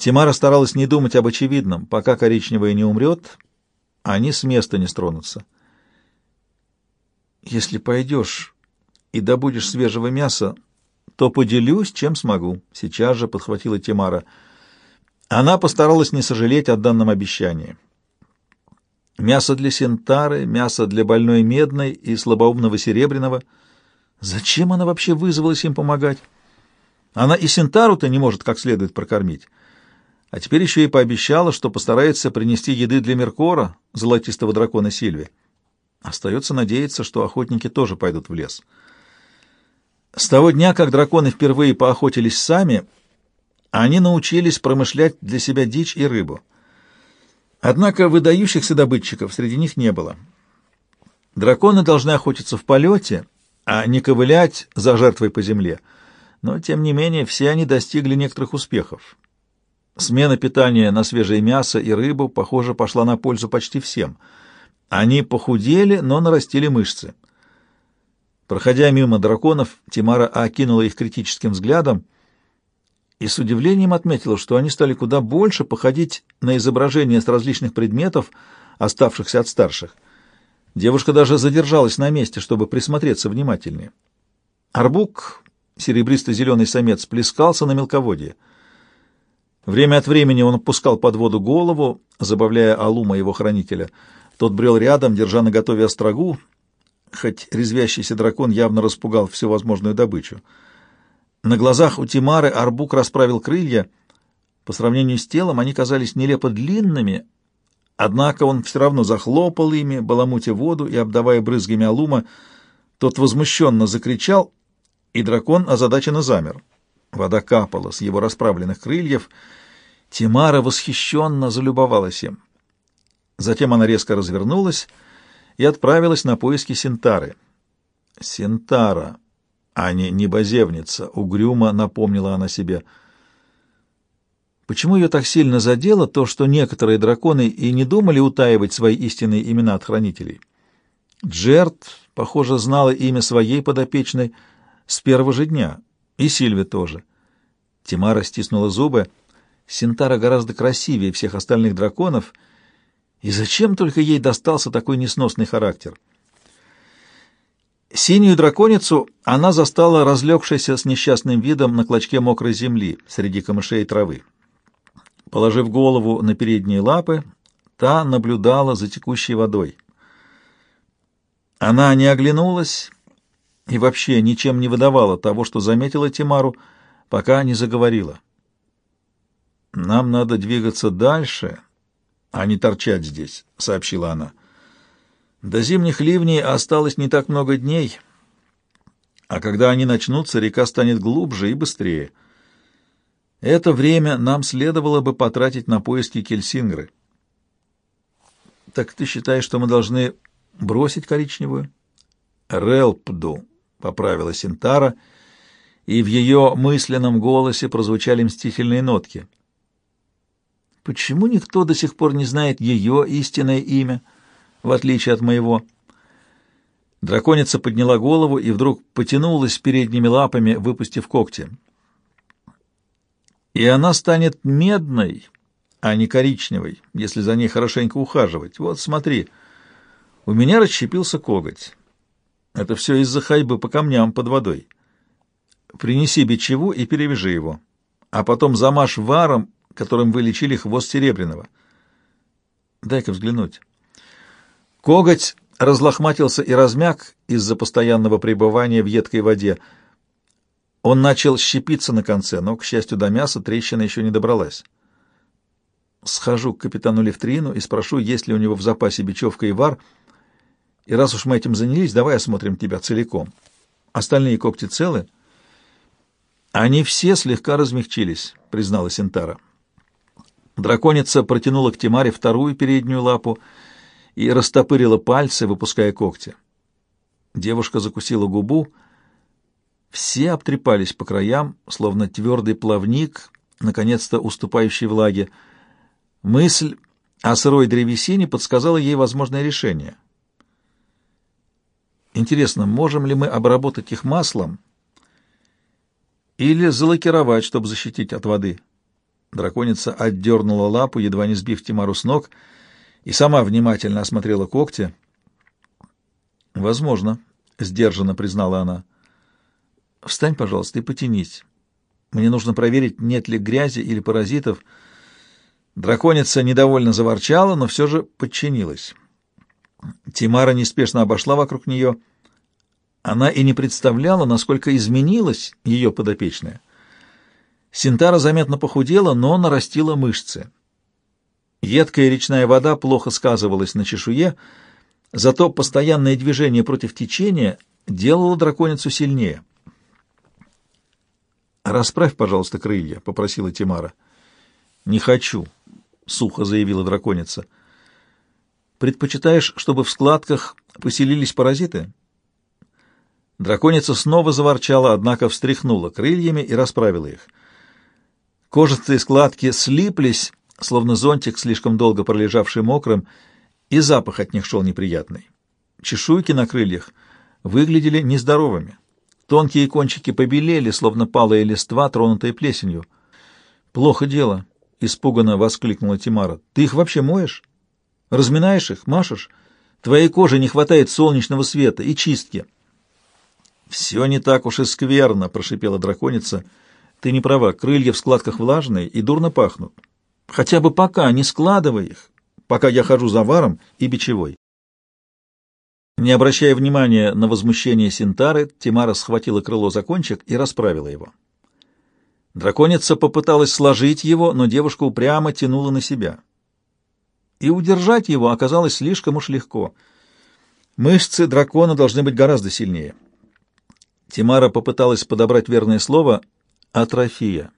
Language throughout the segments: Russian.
Тимара старалась не думать об очевидном. Пока коричневая не умрет, они с места не стронутся. «Если пойдешь и добудешь свежего мяса, то поделюсь, чем смогу», — сейчас же подхватила Тимара. Она постаралась не сожалеть о данном обещании. Мясо для сентары, мясо для больной медной и слабоумного серебряного. Зачем она вообще вызвалась им помогать? Она и сентару-то не может как следует прокормить. А теперь еще и пообещала, что постарается принести еды для Меркора, золотистого дракона Сильви. Остается надеяться, что охотники тоже пойдут в лес. С того дня, как драконы впервые поохотились сами, они научились промышлять для себя дичь и рыбу. Однако выдающихся добытчиков среди них не было. Драконы должны охотиться в полете, а не ковылять за жертвой по земле. Но, тем не менее, все они достигли некоторых успехов. Смена питания на свежее мясо и рыбу, похоже, пошла на пользу почти всем. Они похудели, но нарастили мышцы. Проходя мимо драконов, Тимара окинула их критическим взглядом — и с удивлением отметила, что они стали куда больше походить на изображения с различных предметов, оставшихся от старших. Девушка даже задержалась на месте, чтобы присмотреться внимательнее. Арбук, серебристо-зеленый самец, плескался на мелководье. Время от времени он опускал под воду голову, забавляя Алума, его хранителя. Тот брел рядом, держа наготове острогу, хоть резвящийся дракон явно распугал всю возможную добычу. На глазах у Тимары Арбук расправил крылья. По сравнению с телом они казались нелепо длинными, однако он все равно захлопал ими, баламутя воду и обдавая брызгами алума. Тот возмущенно закричал, и дракон озадаченно замер. Вода капала с его расправленных крыльев. Тимара восхищенно залюбовалась им. Затем она резко развернулась и отправилась на поиски Синтары. Синтара а не небозевница, угрюмо напомнила она себе. Почему ее так сильно задело то, что некоторые драконы и не думали утаивать свои истинные имена от хранителей? Джерт, похоже, знала имя своей подопечной с первого же дня, и Сильви тоже. Тимара стиснула зубы. Синтара гораздо красивее всех остальных драконов, и зачем только ей достался такой несносный характер? Синюю драконицу она застала разлегшейся с несчастным видом на клочке мокрой земли среди камышей и травы. Положив голову на передние лапы, та наблюдала за текущей водой. Она не оглянулась и вообще ничем не выдавала того, что заметила Тимару, пока не заговорила. «Нам надо двигаться дальше, а не торчать здесь», — сообщила она. До зимних ливней осталось не так много дней, а когда они начнутся, река станет глубже и быстрее. Это время нам следовало бы потратить на поиски Кельсингры. Так ты считаешь, что мы должны бросить коричневую? Релпду, поправила Синтара, и в ее мысленном голосе прозвучали мстительные нотки. Почему никто до сих пор не знает ее истинное имя? — в отличие от моего. Драконица подняла голову и вдруг потянулась передними лапами, выпустив когти. И она станет медной, а не коричневой, если за ней хорошенько ухаживать. Вот смотри, у меня расщепился коготь. Это все из-за ходьбы по камням под водой. Принеси бичеву и перевяжи его, а потом замажь варом, которым вы лечили хвост серебряного. Дай-ка взглянуть. Коготь разлохматился и размяк из-за постоянного пребывания в едкой воде. Он начал щепиться на конце, но, к счастью, до мяса трещина еще не добралась. Схожу к капитану Левтрину и спрошу, есть ли у него в запасе бечевка и вар, и раз уж мы этим занялись, давай осмотрим тебя целиком. Остальные когти целы? Они все слегка размягчились, признала Синтара. Драконица протянула к Тимаре вторую переднюю лапу — и растопырила пальцы, выпуская когти. Девушка закусила губу. Все обтрепались по краям, словно твердый плавник, наконец-то уступающий влаге. Мысль о сырой древесине подсказала ей возможное решение. Интересно, можем ли мы обработать их маслом или залакировать, чтобы защитить от воды? Драконица отдернула лапу, едва не сбив Тимару с ног, и сама внимательно осмотрела когти. «Возможно», — сдержанно признала она. «Встань, пожалуйста, и потянись. Мне нужно проверить, нет ли грязи или паразитов». Драконица недовольно заворчала, но все же подчинилась. Тимара неспешно обошла вокруг нее. Она и не представляла, насколько изменилась ее подопечная. Синтара заметно похудела, но нарастила мышцы. Едкая речная вода плохо сказывалась на чешуе, зато постоянное движение против течения делало драконицу сильнее. «Расправь, пожалуйста, крылья», — попросила Тимара. «Не хочу», — сухо заявила драконица. «Предпочитаешь, чтобы в складках поселились паразиты?» Драконица снова заворчала, однако встряхнула крыльями и расправила их — Кожистые складки слиплись, словно зонтик, слишком долго пролежавший мокрым, и запах от них шел неприятный. Чешуйки на крыльях выглядели нездоровыми. Тонкие кончики побелели, словно палые листва, тронутые плесенью. «Плохо дело», — испуганно воскликнула Тимара. «Ты их вообще моешь? Разминаешь их, машешь? Твоей коже не хватает солнечного света и чистки». «Все не так уж и скверно», — прошипела драконица, — ты не права, крылья в складках влажные и дурно пахнут. Хотя бы пока, не складывай их, пока я хожу за варом и бичевой. Не обращая внимания на возмущение Синтары, Тимара схватила крыло за кончик и расправила его. Драконица попыталась сложить его, но девушка упрямо тянула на себя. И удержать его оказалось слишком уж легко. Мышцы дракона должны быть гораздо сильнее. Тимара попыталась подобрать верное слово — Атрофия.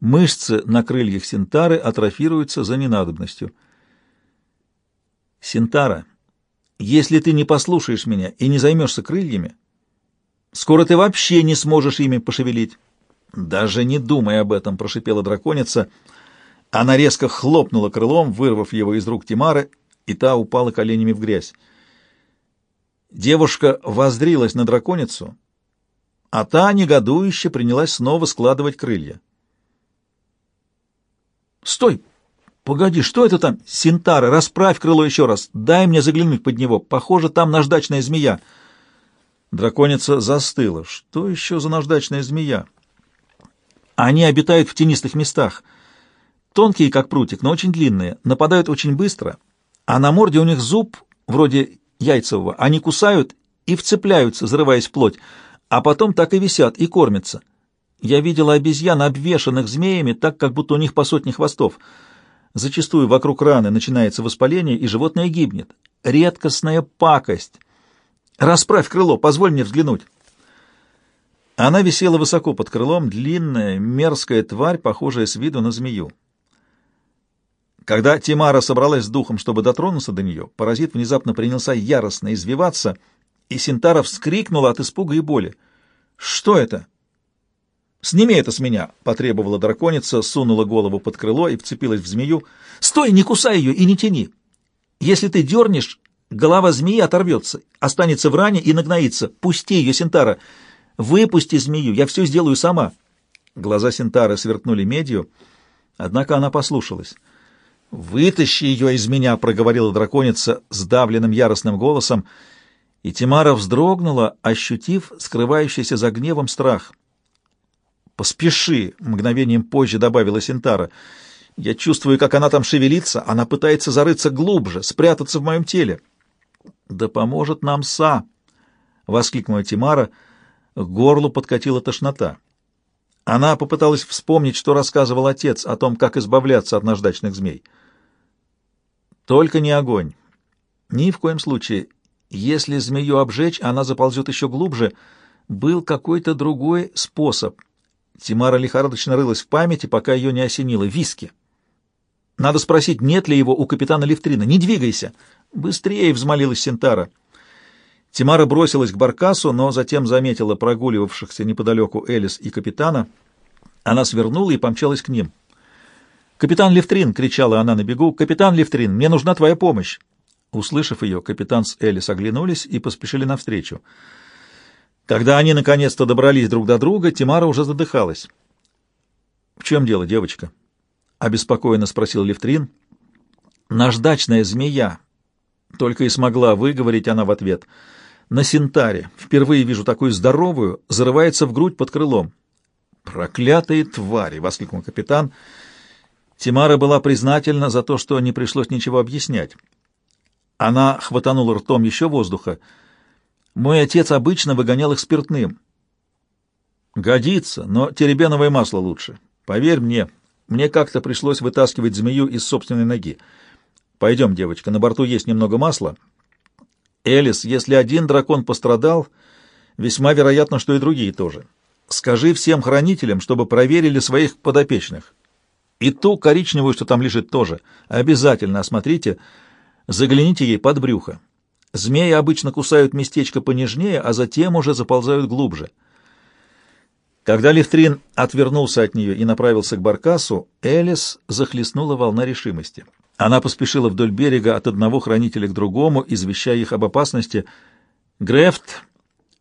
Мышцы на крыльях синтары атрофируются за ненадобностью. Синтара, если ты не послушаешь меня и не займешься крыльями, скоро ты вообще не сможешь ими пошевелить. Даже не думай об этом, прошипела драконица. Она резко хлопнула крылом, вырвав его из рук Тимары, и та упала коленями в грязь. Девушка воздрилась на драконицу а та негодующе принялась снова складывать крылья. «Стой! Погоди, что это там? Синтара, расправь крыло еще раз, дай мне заглянуть под него. Похоже, там наждачная змея». Драконица застыла. Что еще за наждачная змея? Они обитают в тенистых местах. Тонкие, как прутик, но очень длинные, нападают очень быстро, а на морде у них зуб, вроде яйцевого. Они кусают и вцепляются, зарываясь в плоть а потом так и висят и кормятся. Я видела обезьян, обвешанных змеями, так, как будто у них по сотне хвостов. Зачастую вокруг раны начинается воспаление, и животное гибнет. Редкостная пакость. Расправь крыло, позволь мне взглянуть. Она висела высоко под крылом, длинная, мерзкая тварь, похожая с виду на змею. Когда Тимара собралась с духом, чтобы дотронуться до нее, паразит внезапно принялся яростно извиваться — и Синтара вскрикнула от испуга и боли. «Что это?» «Сними это с меня!» — потребовала драконица, сунула голову под крыло и вцепилась в змею. «Стой, не кусай ее и не тяни! Если ты дернешь, голова змеи оторвется, останется в ране и нагноится. Пусти ее, Синтара! Выпусти змею, я все сделаю сама!» Глаза Синтары сверкнули медью, однако она послушалась. «Вытащи ее из меня!» — проговорила драконица сдавленным яростным голосом — и Тимара вздрогнула, ощутив скрывающийся за гневом страх. «Поспеши!» — мгновением позже добавила Синтара. «Я чувствую, как она там шевелится. Она пытается зарыться глубже, спрятаться в моем теле». «Да поможет нам Са!» — воскликнула Тимара. К горлу подкатила тошнота. Она попыталась вспомнить, что рассказывал отец о том, как избавляться от наждачных змей. «Только не огонь. Ни в коем случае. Если змею обжечь, она заползет еще глубже. Был какой-то другой способ. Тимара лихорадочно рылась в памяти, пока ее не осенило. Виски. Надо спросить, нет ли его у капитана Левтрина. Не двигайся. Быстрее, взмолилась Синтара. Тимара бросилась к баркасу, но затем заметила прогуливавшихся неподалеку Элис и капитана. Она свернула и помчалась к ним. «Капитан Левтрин!» — кричала она на бегу. «Капитан Левтрин, мне нужна твоя помощь!» Услышав ее, капитан с Элис оглянулись и поспешили навстречу. Когда они наконец-то добрались друг до друга, Тимара уже задыхалась. В чем дело, девочка? Обеспокоенно спросил Левтрин. Наждачная змея. Только и смогла выговорить она в ответ. На синтаре. Впервые вижу такую здоровую, зарывается в грудь под крылом. «Проклятые твари!» — воскликнул капитан. Тимара была признательна за то, что не пришлось ничего объяснять. Она хватанула ртом еще воздуха. «Мой отец обычно выгонял их спиртным». «Годится, но теребеновое масло лучше. Поверь мне, мне как-то пришлось вытаскивать змею из собственной ноги. Пойдем, девочка, на борту есть немного масла. Элис, если один дракон пострадал, весьма вероятно, что и другие тоже. Скажи всем хранителям, чтобы проверили своих подопечных. И ту коричневую, что там лежит, тоже. Обязательно осмотрите, загляните ей под брюхо. Змеи обычно кусают местечко понежнее, а затем уже заползают глубже. Когда Левтрин отвернулся от нее и направился к баркасу, Элис захлестнула волна решимости. Она поспешила вдоль берега от одного хранителя к другому, извещая их об опасности. Грефт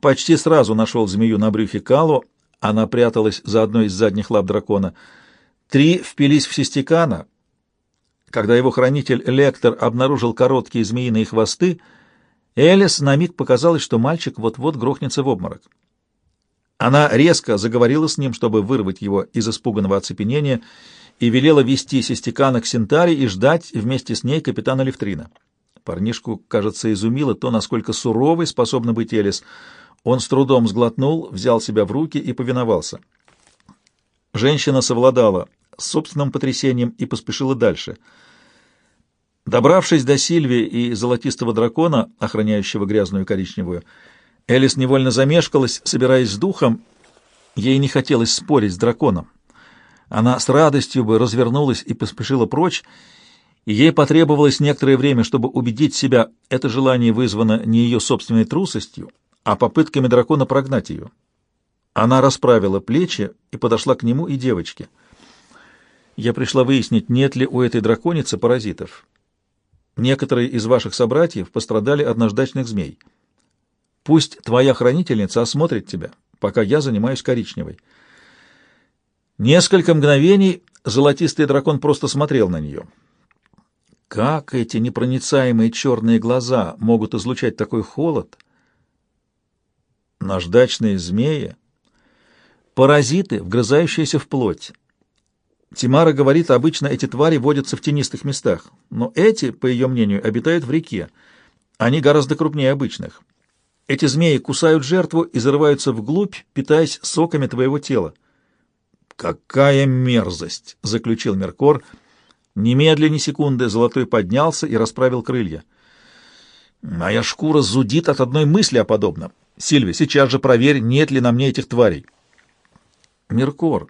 почти сразу нашел змею на брюхе Калу, она пряталась за одной из задних лап дракона. Три впились в Систекана. Когда его хранитель Лектор обнаружил короткие змеиные хвосты, Элис на миг показалось, что мальчик вот-вот грохнется в обморок. Она резко заговорила с ним, чтобы вырвать его из испуганного оцепенения, и велела вести Систекана к Синтаре и ждать вместе с ней капитана Левтрина. Парнишку, кажется, изумило то, насколько суровой способна быть Элис. Он с трудом сглотнул, взял себя в руки и повиновался. Женщина совладала собственным потрясением и поспешила дальше. Добравшись до Сильвии и золотистого дракона, охраняющего грязную коричневую, Элис невольно замешкалась, собираясь с духом. Ей не хотелось спорить с драконом. Она с радостью бы развернулась и поспешила прочь, и ей потребовалось некоторое время, чтобы убедить себя, это желание вызвано не ее собственной трусостью, а попытками дракона прогнать ее. Она расправила плечи и подошла к нему и девочке. «Я пришла выяснить, нет ли у этой драконицы паразитов. Некоторые из ваших собратьев пострадали от наждачных змей». Пусть твоя хранительница осмотрит тебя, пока я занимаюсь коричневой. Несколько мгновений золотистый дракон просто смотрел на нее. Как эти непроницаемые черные глаза могут излучать такой холод? Наждачные змеи — паразиты, вгрызающиеся в плоть. Тимара говорит, обычно эти твари водятся в тенистых местах, но эти, по ее мнению, обитают в реке. Они гораздо крупнее обычных. Эти змеи кусают жертву и зарываются вглубь, питаясь соками твоего тела. «Какая мерзость!» — заключил Меркор. Немедленно ни секунды Золотой поднялся и расправил крылья. «Моя шкура зудит от одной мысли о подобном. Сильви, сейчас же проверь, нет ли на мне этих тварей». «Меркор,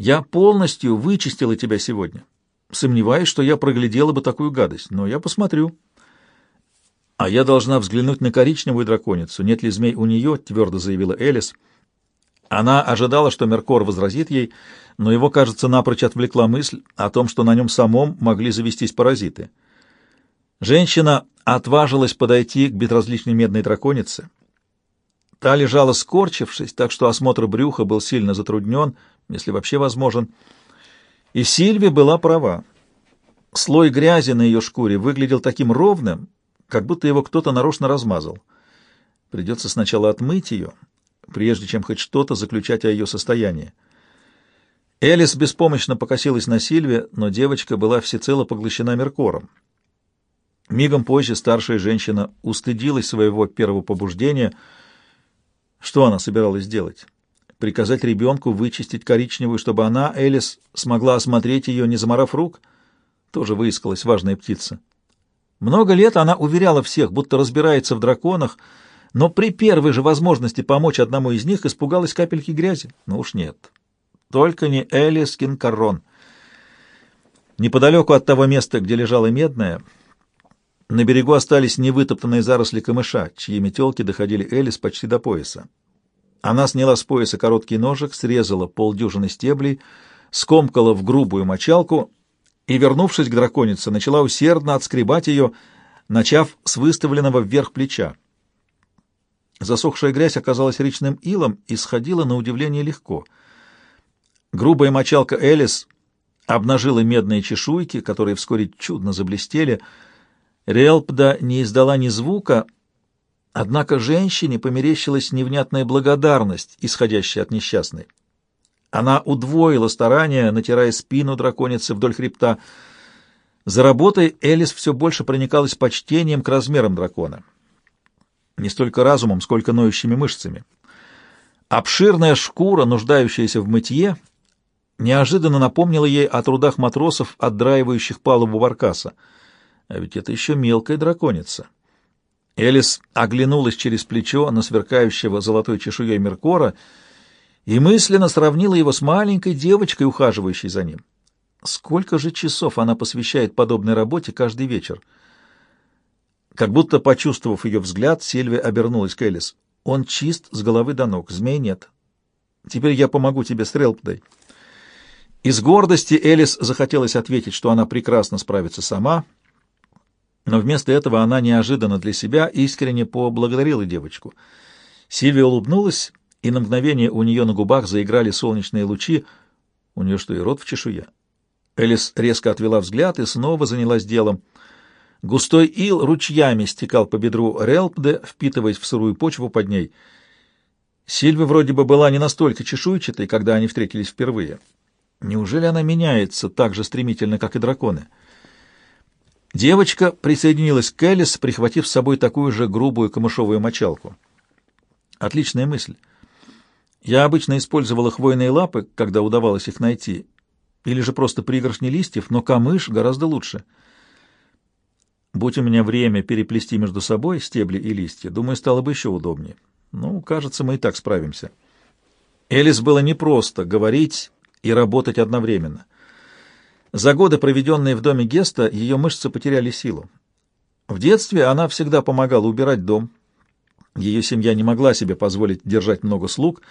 я полностью вычистила тебя сегодня. Сомневаюсь, что я проглядела бы такую гадость, но я посмотрю». «А я должна взглянуть на коричневую драконицу. Нет ли змей у нее?» — твердо заявила Элис. Она ожидала, что Меркор возразит ей, но его, кажется, напрочь отвлекла мысль о том, что на нем самом могли завестись паразиты. Женщина отважилась подойти к безразличной медной драконице. Та лежала скорчившись, так что осмотр брюха был сильно затруднен, если вообще возможен. И Сильви была права. Слой грязи на ее шкуре выглядел таким ровным, как будто его кто-то нарочно размазал. Придется сначала отмыть ее, прежде чем хоть что-то заключать о ее состоянии. Элис беспомощно покосилась на Сильве, но девочка была всецело поглощена Меркором. Мигом позже старшая женщина устыдилась своего первого побуждения. Что она собиралась сделать? Приказать ребенку вычистить коричневую, чтобы она, Элис, смогла осмотреть ее, не заморав рук? Тоже выискалась важная птица. Много лет она уверяла всех, будто разбирается в драконах, но при первой же возможности помочь одному из них испугалась капельки грязи. Ну уж нет. Только не Элис Кинкаррон. Неподалеку от того места, где лежала медная, на берегу остались невытоптанные заросли камыша, чьи метелки доходили Элис почти до пояса. Она сняла с пояса короткий ножик, срезала полдюжины стеблей, скомкала в грубую мочалку и, вернувшись к драконице, начала усердно отскребать ее, начав с выставленного вверх плеча. Засохшая грязь оказалась речным илом и сходила на удивление легко. Грубая мочалка Элис обнажила медные чешуйки, которые вскоре чудно заблестели. Релпда не издала ни звука, однако женщине померещилась невнятная благодарность, исходящая от несчастной. Она удвоила старания, натирая спину драконицы вдоль хребта. За работой Элис все больше проникалась почтением к размерам дракона. Не столько разумом, сколько ноющими мышцами. Обширная шкура, нуждающаяся в мытье, неожиданно напомнила ей о трудах матросов, отдраивающих палубу Варкаса. А ведь это еще мелкая драконица. Элис оглянулась через плечо на сверкающего золотой чешуей Меркора и мысленно сравнила его с маленькой девочкой, ухаживающей за ним. Сколько же часов она посвящает подобной работе каждый вечер? Как будто, почувствовав ее взгляд, Сильвия обернулась к Элис. «Он чист с головы до ног, змей нет. Теперь я помогу тебе с Релпдой». Из гордости Элис захотелось ответить, что она прекрасно справится сама, но вместо этого она неожиданно для себя искренне поблагодарила девочку. Сильвия улыбнулась, и на мгновение у нее на губах заиграли солнечные лучи. У нее что, и рот в чешуе? Элис резко отвела взгляд и снова занялась делом. Густой ил ручьями стекал по бедру Релпде, впитываясь в сырую почву под ней. Сильва вроде бы была не настолько чешуйчатой, когда они встретились впервые. Неужели она меняется так же стремительно, как и драконы? Девочка присоединилась к Элис, прихватив с собой такую же грубую камышовую мочалку. Отличная мысль. Я обычно использовала хвойные лапы, когда удавалось их найти, или же просто пригоршни листьев, но камыш гораздо лучше. Будь у меня время переплести между собой стебли и листья, думаю, стало бы еще удобнее. Ну, кажется, мы и так справимся. Элис было непросто говорить и работать одновременно. За годы, проведенные в доме Геста, ее мышцы потеряли силу. В детстве она всегда помогала убирать дом. Ее семья не могла себе позволить держать много слуг.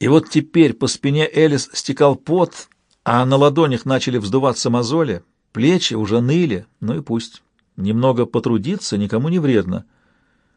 И вот теперь по спине Элис стекал пот, а на ладонях начали вздуваться мозоли, плечи уже ныли, ну и пусть. Немного потрудиться никому не вредно —